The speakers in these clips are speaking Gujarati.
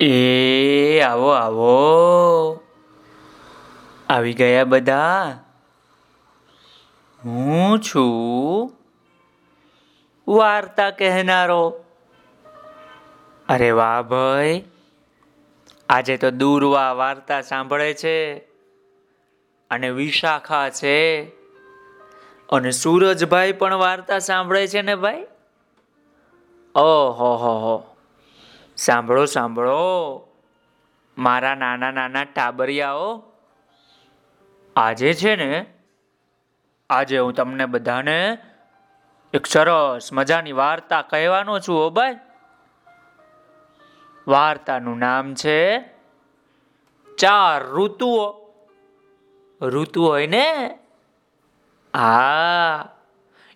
એ આવો આવો. આવી ગયા બધા? હું છું? વાર્તા કહેનારો. અરે વાહ ભાઈ. આજે તો દૂરવા વાર્તા સાંભળે છે અને વિશાખા છે. અને સૂરજભાઈ પણ વાર્તા સાંભળે છે ને ભાઈ? ઓહો, હો હો. સાંભળો સાંભળો. મારા નાના નાના ટાબરિયાઓ, આજે છે ને, આજે હું તમને બધાને એક સરસ મજાની વાર્તા કહેવાનો છું હો ભાઈ. વાર્તાનું નામ છે ચાર ઋતુઓ. ઋતુ હોય ને? હા,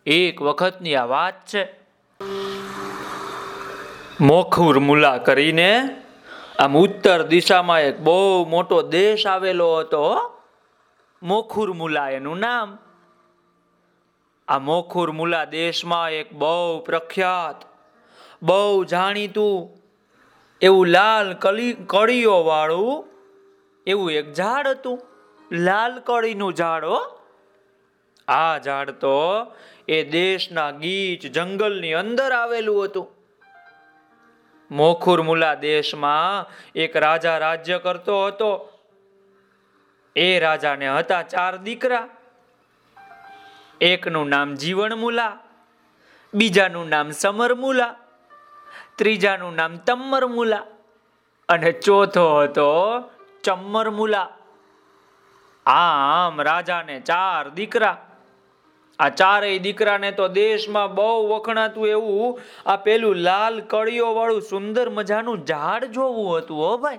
એક વખતની આ વાત છે. મોખુર મુલા કરીને આમ ઉત્તર દિશામાં એક બહુ મોટો દેશ આવેલો હતો મોખુર મુલા એનું નામ. આ મોખુર મુલા દેશમાં એક બહુ પ્રખ્યાત, બહુ જાણીતું, એવું લાલ કલી કળીઓ વાળું એવું એક ઝાડ હતું. લાલ કળીનું ઝાડ આ ઝાડ તો એ દેશના ગીચ જંગલની અંદર આવેલું હતું. મોખુર મુલા દેશમાં એક રાજા રાજ્ય કરતો હતો. એ રાજાને હતા ચાર દીકરા. એકનું નામ જીવણ મુલા, બીજાનું નામ સમર મુલા, ત્રીજાનું નામ તમ્મરમુલા અને ચોથો હતો ચમ્મરમુલા આમ રાજાને ચાર દીકરા. આ ચારેય દીકરાને તો દેશમાં બહુ વખણાતું એવું, આ પેલું લાલ કળીઓ વાળું સુંદર મજાનું ઝાડ જોવું હતું હો ભાઈ.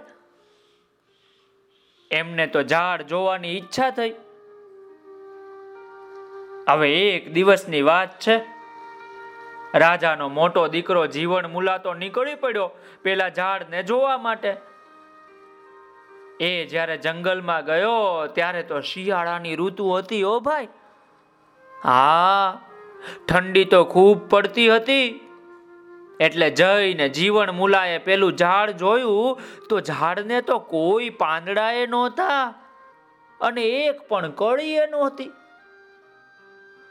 એમને તો ઝાડ જોવાની ઈચ્છા થઈ. હવે એક દિવસની વાત છે. રાજાનો મોટો દીકરો જીવન મુલાતો નીકળી પડ્યો પેલા ઝાડને જોવા માટે. એ જ્યારે જંગલમાં ગયો, ત્યારે તો શિયાળાની ઋતુ હતી ઓ ભાઈ. હા, ઠંડી તો ખૂબ પડતી હતી. એટલે જઈને જીવન મુલાએ પેલું ઝાડ જોયું તો ઝાડને તો કોઈ પાંદડાએ નહોતા અને એક પણ કળીએ નહોતી.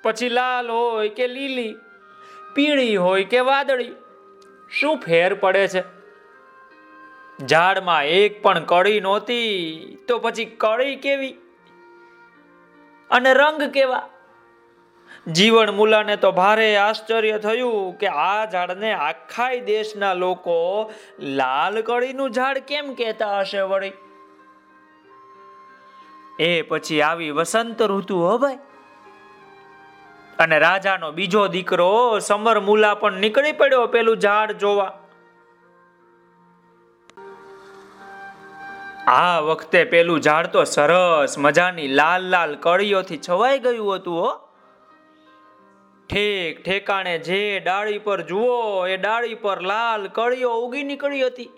પછી લાલ હોય કે લીલી, પીળી હોય કે વાદળી, શું ફેર પડે છે? ઝાડમાં એક પણ કળી નહોતી તો પછી કળી કેવી? અને રંગ કેવા? જીવન મુલાને તો ભારે આશ્ચર્ય થયું કે આ ઝાડને આખાય દેશના લોકો લાલ કળીનું ઝાડ કેમ કહેતા હશે વળી? એ પછી આવી વસંત ઋતુ હો ભાઈ. અને રાજાનો બીજો દીકરો સમર મુલા પણ નીકળી પડ્યો પેલું ઝાડ જોવા. આ વખતે પેલું ઝાડ તો સરસ મજાની લાલ લાલ કળીઓથી છવાઈ ગયું હતું હો. ઠેક ઠેકાણે જે ડાળી પર જુઓ, એ ડાળી પર લાલ કળીઓ ઉગી નીકળી હતી.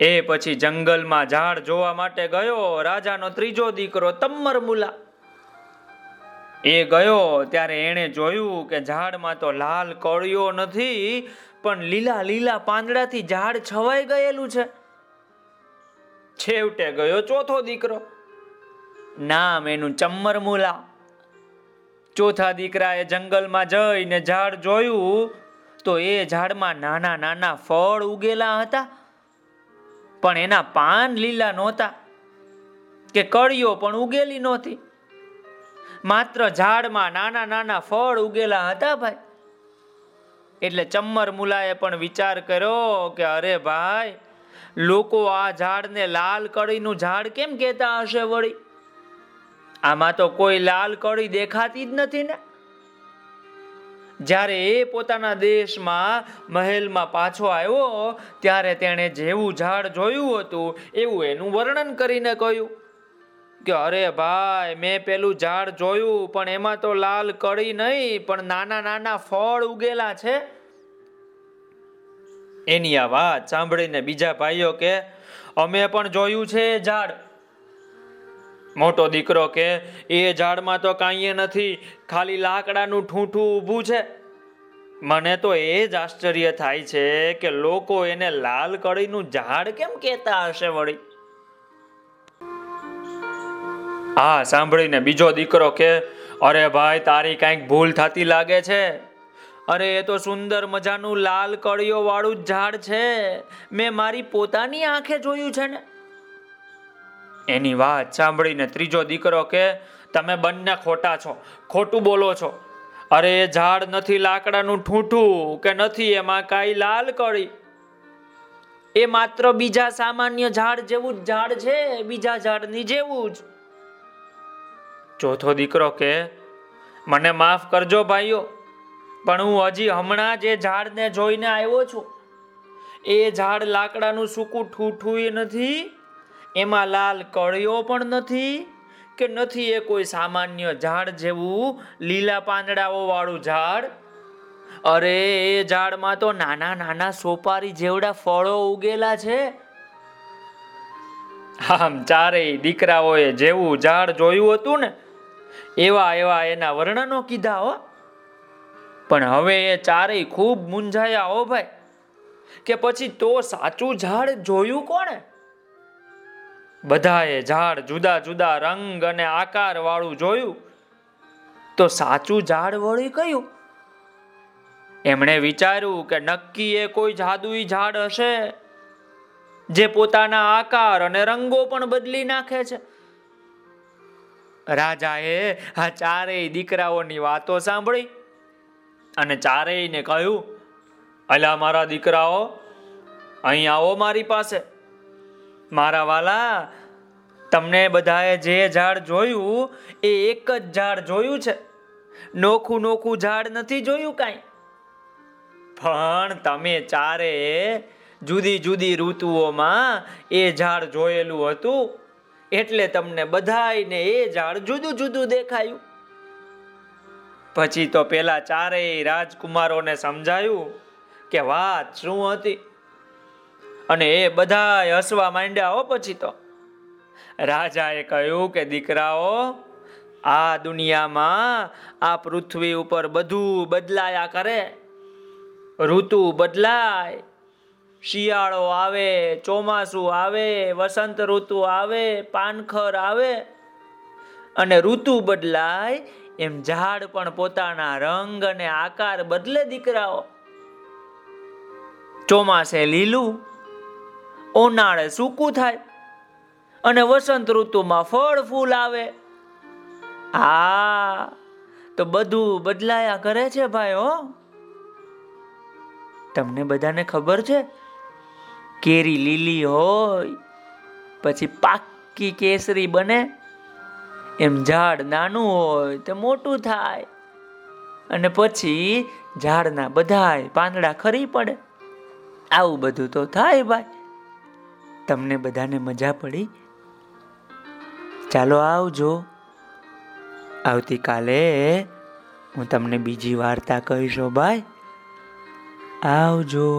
એ પછી જંગલમાં ઝાડ જોવા માટે ગયો, રાજાનો ત્રીજો દીકરો તમ્મર મુલા એ ગયો ત્યારે એણે જોયું કે ઝાડમાં તો લાલ કળીઓ નથી, પણ લીલા લીલા પાંદડાથી ઝાડ છવાઈ ગયેલું છે. છેવટે ગયો ચોથો દીકરો. નામ એનું ચમ્મર મુલા ચોથા દીકરાએ જંગલમાં જઈને ઝાડ જોયું તો એ ઝાડમાં નાના નાના ફળ ઉગેલા હતા. પણ એના પાન લીલા નહોતા કે કળીઓ પણ ઉગેલી નહોતી. માત્ર ઝાડમાં નાના નાના ફળ ઉગેલા હતા ભાઈ. એટલે ચમ્મર મુલાએ પણ વિચાર કર્યો કે અરે ભાઈ, લોકો આ ઝાડને લાલ કળીનું ઝાડ કેમ કહેતા હશે વળી? આમાં તો કોઈ લાલ કળી દેખાતી જ નથી ને. જ્યારે એ પોતાના દેશમાં મહેલમાં પાછો આવ્યો, ત્યારે તેણે જેવું ઝાડ જોયું હતું, એવું એનું વર્ણન કરીને કહ્યું કે, અરે ભાઈ, મેં પેલું ઝાડ જોયું, પણ એમાં તો લાલ કળી નહીં, પણ નાના નાના ફળ ઉગેલા છે. એની આ વાત સાંભળીને બીજા ભાઈઓ કે, અમે પણ જોયું છે ઝાડ. મોટો દીકરો કે, એ ઝાડમાં તો કાંઈ નથી, ખાલી લાકડાનું ઠૂઠું ઊભું છે. મને તો એ જ આશ્ચર્ય થાય છે કે લોકો એને લાલ કળીનું ઝાડ કેમ કહેતા હશે વળી? હા સાંભળીને બીજો દીકરો કે, અરે ભાઈ, તારી કાંઈક ભૂલ થતી લાગે છે. અરે, એ તો સુંદર મજાનું લાલ કળીઓ વાળું ઝાડ છે. મેં મારી પોતાની આંખે જોયું છે ને. એની વાત સાંભળીને ત્રીજો દીકરો કે, તમે બંને ખોટા છો, ખોટું બોલો છો. અરે, એ ઝાડ નથી લાકડાનું ઠૂઠું કે નથી એમાં કાંઈ લાલ કળી. એ માત્ર બીજા સામાન્ય ઝાડ જેવું જ ઝાડ છે, બીજા ઝાડની જેવું જ. ચોથો દીકરો કે, મને માફ કરજો ભાઈઓ, પણ હું હજી હમણાં જ એ ઝાડને જોઈને આવ્યો છું. એ ઝાડ લાકડાનું સૂકું ઠૂઠું નથી એમાં લાલ કળીઓ પણ નથી કે નથી એ કોઈ સામાન્ય ઝાડ જેવું લીલા પાંદડાઓ વાળું ઝાડ? અરે, એ ઝાડમાં તો નાના નાના સોપારી જેવડા ફળો ઉગેલા છે. આમ ચારેય દીકરાઓએ જેવું ઝાડ જોયું હતું ને, એવા એવા એના વર્ણનો કીધા હો. પણ હવે એ ચારેય ખૂબ મૂંઝાયા હો ભાઈ. કે પછી તો સાચું ઝાડ જોયું કોણે? બધાએ ઝાડ જુદા જુદા રંગ અને આકાર વાળું જોયું તો સાચું ઝાડ વળી કયું? એમણે વિચાર્યું કે નક્કી એ કોઈ જાદુઈ ઝાડ હશે જે પોતાના આકાર અને રંગો પણ બદલી નાખે છે. રાજાએ આ ચારેય દીકરાઓની વાતો સાંભળી અને ચારેયને કહ્યું અલા મારા દીકરાઓ, અહીં આવો મારી પાસે. મારા વાલા તમને બધાએ જે ઝાડ જોયું એ એક જ ઝાડ જોયું છે. નોખું નોખું ઝાડ નથી જોયું કાંઈ. પણ તમે ચારે જુદી જુદી ઋતુઓમાં એ ઝાડ જોયેલું હતું. એટલે તમને બધાયને એ ઝાડ જુદું જુદું દેખાયું. પછી તો પેલા ચારેય રાજકુમારોને સમજાયું કે વાત શું હતી? અને એ બધા હસવા માંડ્યા હો પછી તો. રાજાએ કહ્યું કે, દીકરાઓ, આ દુનિયામાં આ પૃથ્વી ઉપર બધું બદલાયા કરે. ઋતુ બદલાય. શિયાળો આવે, ચોમાસું આવે, વસંત ઋતુ આવે, પાનખર આવે. અને ઋતુ બદલાય એમ ઝાડ પણ પોતાના રંગ અને આકાર બદલે દીકરાઓ. ચોમાસે લીલું ઉનાળે સૂકું થાય અને વસંત ઋતુમાં ફળ, ફૂલ આવે. હા તો બધું બદલાયા કરે છે ભાઈ, હો. તમને બધાને ખબર છે? કેરી લીલી હોય, પછી પાકી કેસરી બને. એમ ઝાડ નાનું હોય તો મોટું થાય. અને પછી ઝાડના બધાય પાંદડા ખરી પડે. આવું બધું તો થાય ભાઈ. તમને બધાને મજા પડી? ચાલો આવજો. આવતીકાલે હું તમને બીજી વાર્તા કહીશો ભાઈ. આવજો.